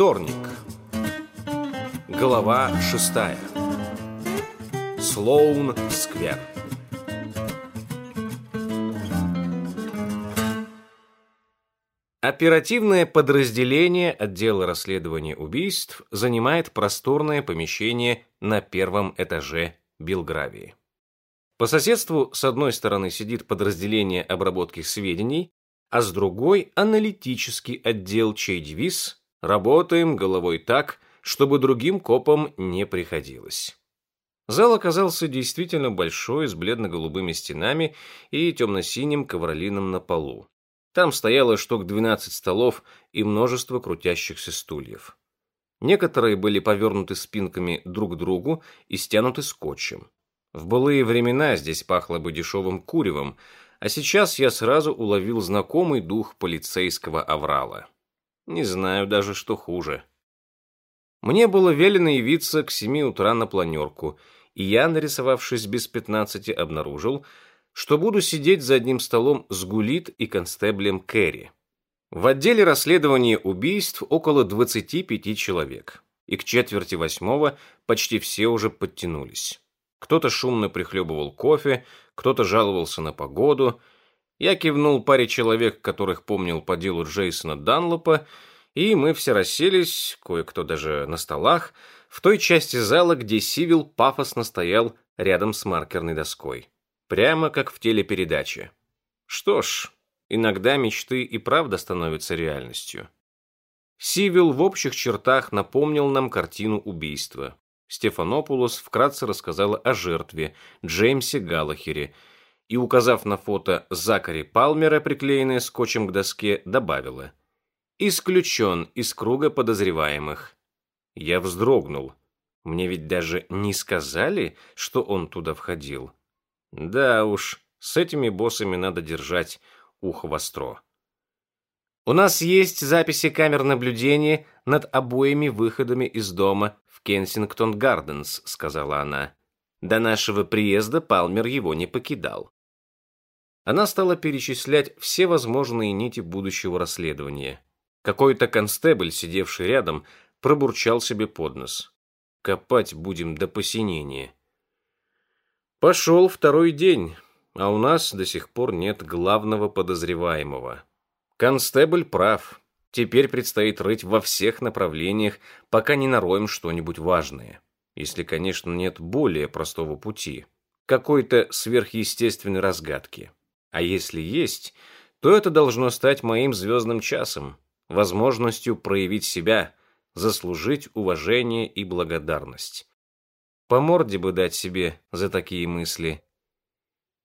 Вторник. Глава шестая. Слоун Сквер. Оперативное подразделение отдела расследования убийств занимает просторное помещение на первом этаже Белгравии. По соседству с одной стороны сидит подразделение обработки сведений, а с другой – аналитический отдел, чей девиз «Работаем головой так, чтобы другим копам не приходилось». Зал оказался действительно большой, с бледно-голубыми стенами и темно-синим ковролином на полу. Там стояло штук 12 столов и множество крутящихся стульев. Некоторые были повернуты спинками друг к другу и стянуты скотчем. В былые времена здесь пахло бы дешевым куревом, а сейчас я сразу уловил знакомый дух полицейского аврала. Не знаю даже, что хуже. Мне было велено явиться к семи утра на планерку, и я, нарисовавшись без пятнадцати, обнаружил, что буду сидеть за одним столом с Гулит и констеблем Кэрри. В отделе расследования убийств около 25 человек, и к четверти восьмого почти все уже подтянулись. Кто-то шумно прихлебывал кофе, кто-то жаловался на погоду. Я кивнул паре человек, которых помнил по делу Джейсона Данлопа, и мы все расселись, кое-кто даже на столах, в той части зала, где Сивил пафосно стоял рядом с маркерной доской. Прямо как в телепередаче. Что ж, иногда мечты и правда становятся реальностью. Сивил в общих чертах напомнил нам картину убийства. Стефанопулос вкратце рассказала о жертве, Джеймсе Галлахере, и, указав на фото Закари Палмера, приклеенное скотчем к доске, добавила «Исключен из круга подозреваемых». Я вздрогнул. Мне ведь даже не сказали, что он туда входил. Да уж, с этими боссами надо держать ухо востро. У нас есть записи камер наблюдения над обоими выходами из дома в Кенсингтон Гарденс, сказала она. До нашего приезда Палмер его не покидал. Она стала перечислять все возможные нити будущего расследования. Какой-то констебль, сидевший рядом, пробурчал себе под нос. Копать будем до посинения. Пошел второй день, а у нас до сих пор нет главного подозреваемого. Констебль прав. Теперь предстоит рыть во всех направлениях, пока не нароем что-нибудь важное. Если, конечно, нет более простого пути, какой-то сверхъестественной разгадки. А если есть, то это должно стать моим звездным часом, возможностью проявить себя, заслужить уважение и благодарность. По морде бы дать себе за такие мысли.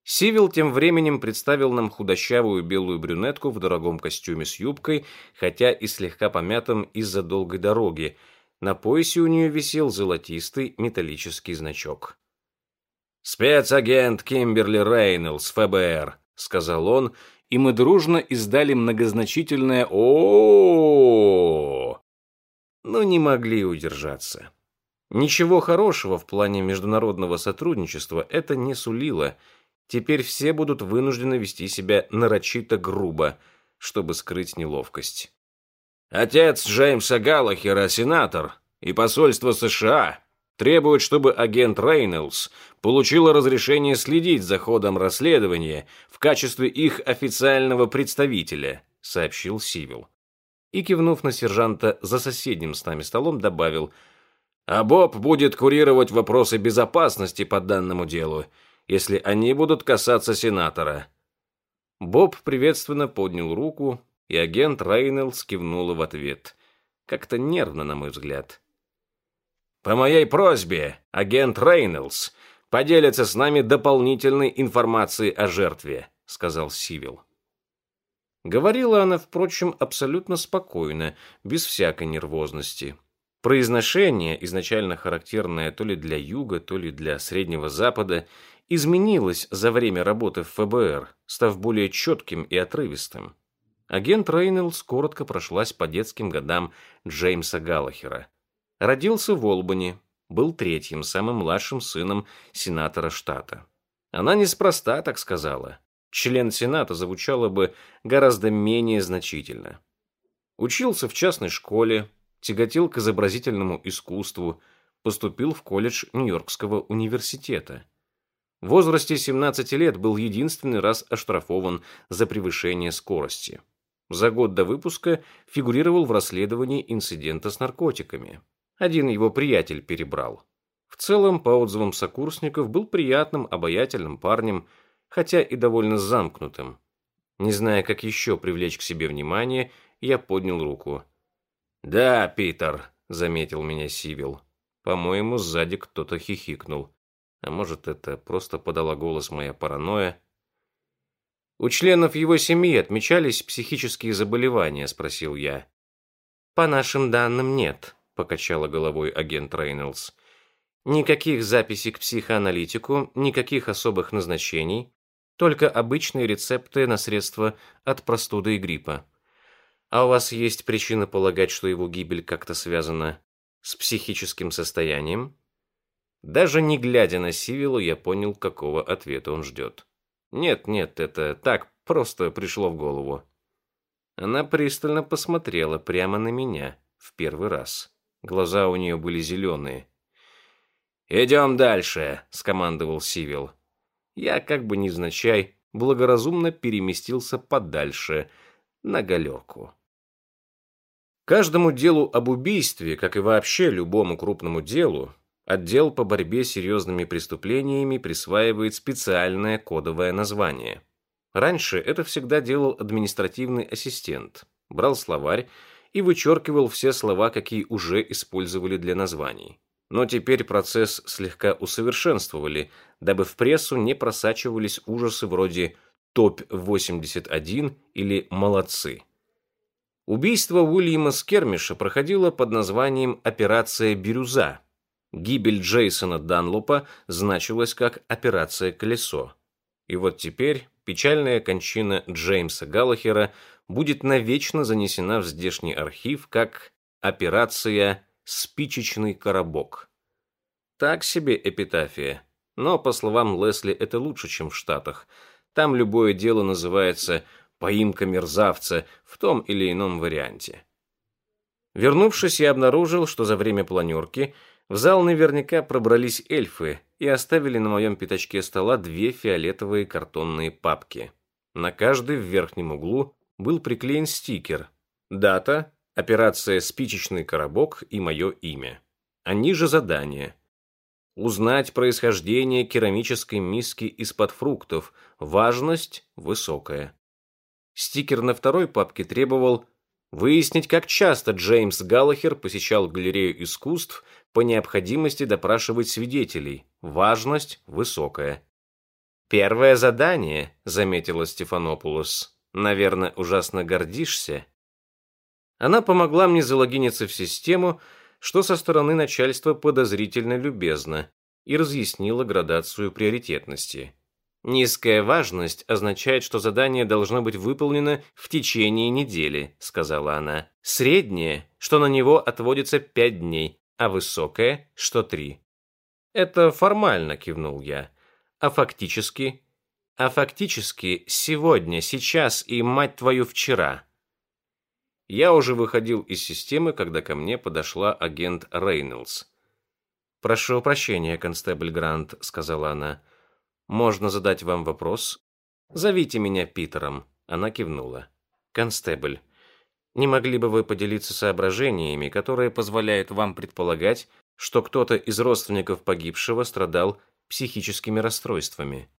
Сивил тем временем представил нам худощавую белую брюнетку в дорогом костюме с юбкой, хотя и слегка помятым из-за долгой дороги. На поясе у нее висел золотистый металлический значок. «Спецагент Кимберли Рейнольдс, ФБР», — сказал он, и мы дружно издали многозначительное о, Но не могли удержаться. Ничего хорошего в плане международного сотрудничества это не сулило. Теперь все будут вынуждены вести себя нарочито грубо, чтобы скрыть неловкость. Отец Джеймса Галлахера, сенатор, и посольство США требуют, чтобы агент Рейнольдс получила разрешение следить за ходом расследования в качестве их официального представителя, сообщил Сивил. И, кивнув на сержанта за соседним с нами столом, добавил – а Боб будет курировать вопросы безопасности по данному делу, если они будут касаться сенатора. Боб приветственно поднял руку, и агент Рейнольдс кивнула в ответ. Как-то нервно, на мой взгляд. По моей просьбе, агент Рейнольдс поделится с нами дополнительной информацией о жертве, сказал Сивил. Говорила она, впрочем, абсолютно спокойно, без всякой нервозности. Произношение, изначально характерное то ли для Юга, то ли для Среднего Запада, изменилось за время работы в ФБР, став более четким и отрывистым. Агент Рейнольдс коротко прошлась по детским годам Джеймса Галлахера. Родился в Олбани, был третьим, самым младшим сыном сенатора штата. Она неспроста так сказала. Член Сената звучало бы гораздо менее значительно. Учился в частной школе, тяготел к изобразительному искусству, поступил в колледж Нью-Йоркского университета. В возрасте 17 лет был единственный раз оштрафован за превышение скорости. За год до выпуска фигурировал в расследовании инцидента с наркотиками. Один его приятель перебрал. В целом, по отзывам сокурсников, был приятным, обаятельным парнем, хотя и довольно замкнутым. Не зная, как еще привлечь к себе внимание, я поднял руку. «Да, Питер», — заметил меня Сивил. По-моему, сзади кто-то хихикнул. А может, это просто подала голос моя паранойя. «У членов его семьи отмечались психические заболевания?» – спросил я. «По нашим данным, нет», – покачала головой агент Рейнольдс. «Никаких записей к психоаналитику, никаких особых назначений, только обычные рецепты на средства от простуды и гриппа. А у вас есть причина полагать, что его гибель как-то связана с психическим состоянием?» Даже не глядя на Сивилу, я понял, какого ответа он ждет. Нет, нет, это так просто пришло в голову. Она пристально посмотрела прямо на меня в первый раз. Глаза у нее были зеленые. «Идем дальше», — скомандовал Сивил. Я, как бы невзначай, благоразумно переместился подальше, на галерку. Каждому делу об убийстве, как и вообще любому крупному делу, Отдел по борьбе с серьезными преступлениями присваивает специальное кодовое название. Раньше это всегда делал административный ассистент. Брал словарь и вычеркивал все слова, какие уже использовали для названий. Но теперь процесс слегка усовершенствовали, дабы в прессу не просачивались ужасы вроде «Топ-81» или «Молодцы». Убийство Уильяма Скермиша проходило под названием «Операция Бирюза», Гибель Джейсона Данлопа значилась как «Операция Колесо». И вот теперь печальная кончина Джеймса Галлахера будет навечно занесена в здешний архив как «Операция Спичечный коробок». Так себе эпитафия. Но, по словам Лесли, это лучше, чем в Штатах. Там любое дело называется «поимка мерзавца» в том или ином варианте. Вернувшись, я обнаружил, что за время планерки – в зал наверняка пробрались эльфы и оставили на моем пятачке стола две фиолетовые картонные папки. На каждой в верхнем углу был приклеен стикер. Дата, операция «Спичечный коробок» и мое имя. А ниже задание. Узнать происхождение керамической миски из-под фруктов. Важность высокая. Стикер на второй папке требовал выяснить, как часто Джеймс Галлахер посещал галерею искусств по необходимости допрашивать свидетелей. Важность высокая. «Первое задание», — заметила Стефанопулос. «Наверное, ужасно гордишься?» Она помогла мне залогиниться в систему, что со стороны начальства подозрительно любезно, и разъяснила градацию приоритетности. «Низкая важность означает, что задание должно быть выполнено в течение недели», — сказала она. «Среднее, что на него отводится пять дней, а высокое, что три. Это формально, кивнул я. А фактически? А фактически сегодня, сейчас и, мать твою, вчера. Я уже выходил из системы, когда ко мне подошла агент Рейнольдс. «Прошу прощения, констебль Грант», — сказала она. «Можно задать вам вопрос?» «Зовите меня Питером», — она кивнула. «Констебль, не могли бы вы поделиться соображениями, которые позволяют вам предполагать, что кто-то из родственников погибшего страдал психическими расстройствами?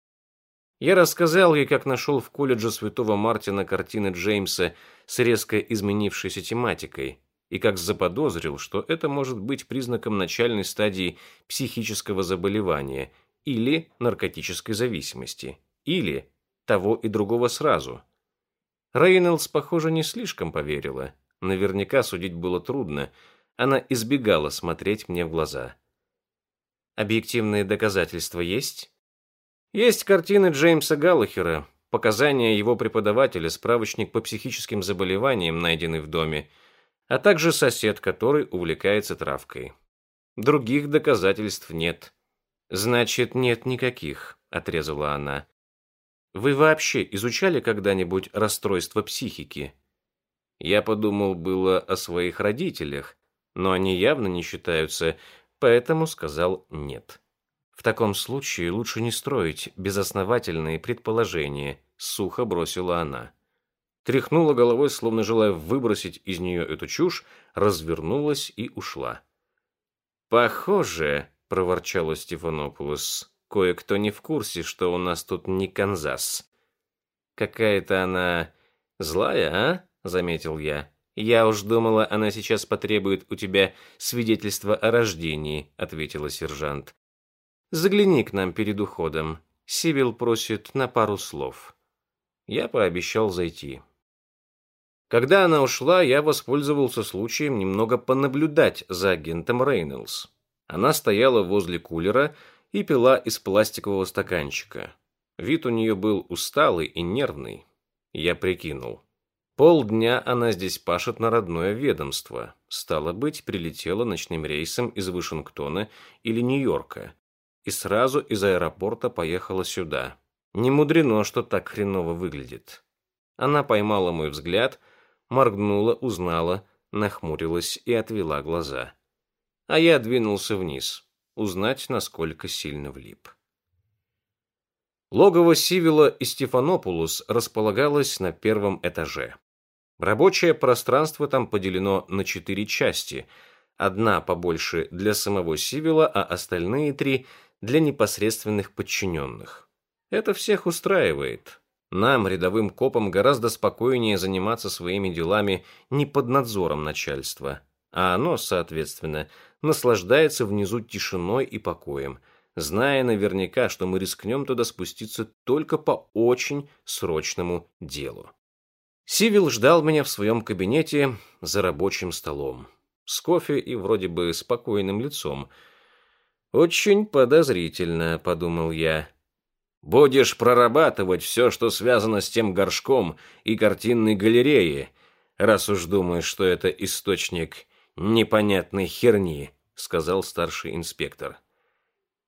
Я рассказал ей, как нашел в колледже Святого Мартина картины Джеймса с резко изменившейся тематикой, и как заподозрил, что это может быть признаком начальной стадии психического заболевания или наркотической зависимости, или того и другого сразу – Рейнольдс, похоже, не слишком поверила. Наверняка судить было трудно. Она избегала смотреть мне в глаза. «Объективные доказательства есть?» «Есть картины Джеймса Галлахера, показания его преподавателя, справочник по психическим заболеваниям, найденный в доме, а также сосед, который увлекается травкой. Других доказательств нет. Значит, нет никаких, отрезала она. Вы вообще изучали когда-нибудь расстройство психики? Я подумал было о своих родителях, но они явно не считаются, поэтому сказал нет. В таком случае лучше не строить безосновательные предположения, сухо бросила она. Тряхнула головой, словно желая выбросить из нее эту чушь, развернулась и ушла. Похоже, проворчала Стефанопулос. Кое-кто не в курсе, что у нас тут не Канзас. Какая-то она злая, а? заметил я. Я уж думала, она сейчас потребует у тебя свидетельства о рождении, ответила сержант. Загляни к нам перед уходом. Сивил просит на пару слов. Я пообещал зайти. Когда она ушла, я воспользовался случаем немного понаблюдать за агентом Рейнольдс. Она стояла возле кулера и пила из пластикового стаканчика. Вид у нее был усталый и нервный. Я прикинул. Полдня она здесь пашет на родное ведомство. Стало быть, прилетела ночным рейсом из Вашингтона или Нью-Йорка. И сразу из аэропорта поехала сюда. Не мудрено, что так хреново выглядит. Она поймала мой взгляд, моргнула, узнала, нахмурилась и отвела глаза. А я двинулся вниз, узнать, насколько сильно влип. Логово Сивила и Стефанопулус располагалось на первом этаже. Рабочее пространство там поделено на четыре части. Одна побольше для самого Сивила, а остальные три для непосредственных подчиненных. Это всех устраивает. Нам, рядовым копам, гораздо спокойнее заниматься своими делами не под надзором начальства, а оно, соответственно, наслаждается внизу тишиной и покоем, зная наверняка, что мы рискнем туда спуститься только по очень срочному делу. Сивил ждал меня в своем кабинете за рабочим столом, с кофе и вроде бы спокойным лицом. «Очень подозрительно», — подумал я. «Будешь прорабатывать все, что связано с тем горшком и картинной галереей, раз уж думаешь, что это источник непонятной херни», — сказал старший инспектор.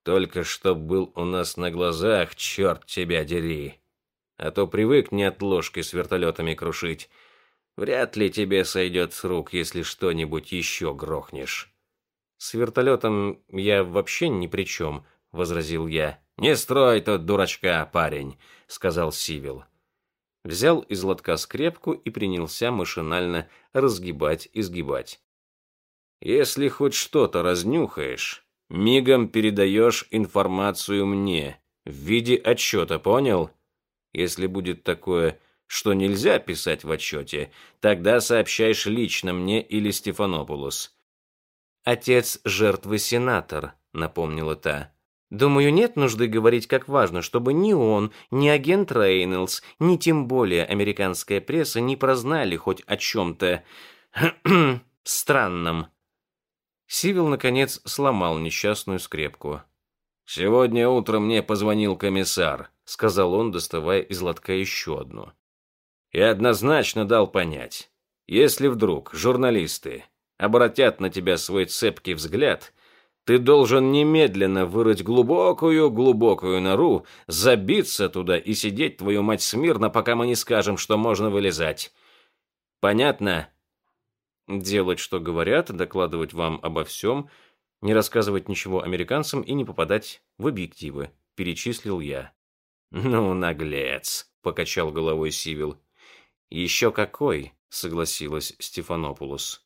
«Только что был у нас на глазах, черт тебя дери!» а то привык не от ложки с вертолетами крушить. Вряд ли тебе сойдет с рук, если что-нибудь еще грохнешь. С вертолетом я вообще ни при чем, возразил я. Не строй тут дурачка, парень, сказал Сивил. Взял из лотка скрепку и принялся машинально разгибать и сгибать. Если хоть что-то разнюхаешь, мигом передаешь информацию мне в виде отчета, понял? Если будет такое, что нельзя писать в отчете, тогда сообщаешь лично мне или Стефанопулос. Отец жертвы сенатор, напомнила та. Думаю, нет нужды говорить, как важно, чтобы ни он, ни агент Рейнольдс, ни тем более американская пресса не прознали хоть о чем-то странном. Сивил, наконец, сломал несчастную скрепку. «Сегодня утром мне позвонил комиссар», — сказал он, доставая из лотка еще одну. «И однозначно дал понять, если вдруг журналисты обратят на тебя свой цепкий взгляд, ты должен немедленно вырыть глубокую-глубокую нору, забиться туда и сидеть, твою мать, смирно, пока мы не скажем, что можно вылезать. Понятно?» «Делать, что говорят, докладывать вам обо всем — не рассказывать ничего американцам и не попадать в объективы, перечислил я. Ну, наглец, покачал головой Сивил. Еще какой, согласилась Стефанопулос.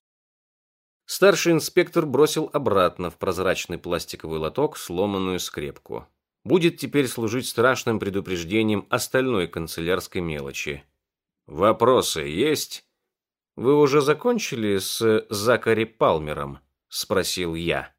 Старший инспектор бросил обратно в прозрачный пластиковый лоток сломанную скрепку. Будет теперь служить страшным предупреждением остальной канцелярской мелочи. Вопросы есть? Вы уже закончили с Закари Палмером? спросил я.